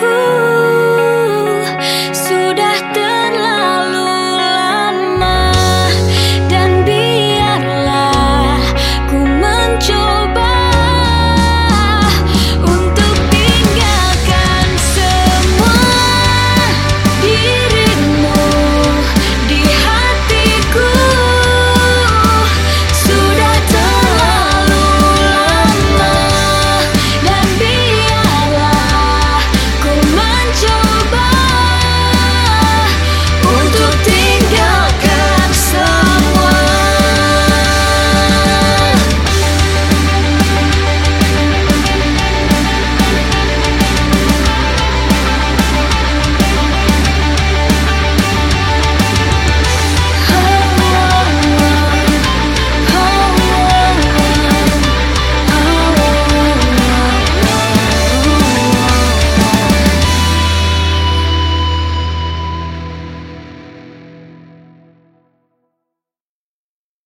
cool